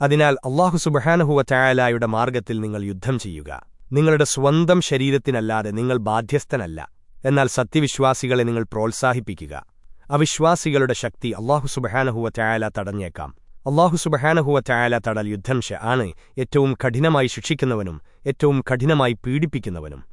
അതിനാൽ അള്ളാഹു സുബഹാനഹുവ ചായാലായുടെ മാർഗത്തിൽ നിങ്ങൾ യുദ്ധം ചെയ്യുക. നിങ്ങളുടെ സ്വന്തം ശരീരത്തിനല്ലാതെ നിങ്ങൾ ബാധ്യസ്ഥനല്ല. എന്നാൽ സത്യവിശ്വാസികളെ നിങ്ങൾ പ്രോത്സാഹിപ്പിക്കുക. അവിശ്വാസികളുടെ ശക്തി അള്ളാഹു സുബഹാനഹുവ ചായാല തടഞ്ഞേക്കാം. അള്ളാഹു സുബഹാനഹുവ ചായാല തടൽ യുദ്ധംശ ആണ് ഏറ്റവും കഠിനമായി ശിക്ഷിക്കുന്നവനും ഏറ്റവും കഠിനമായി പീഡിപ്പിക്കുന്നവനും.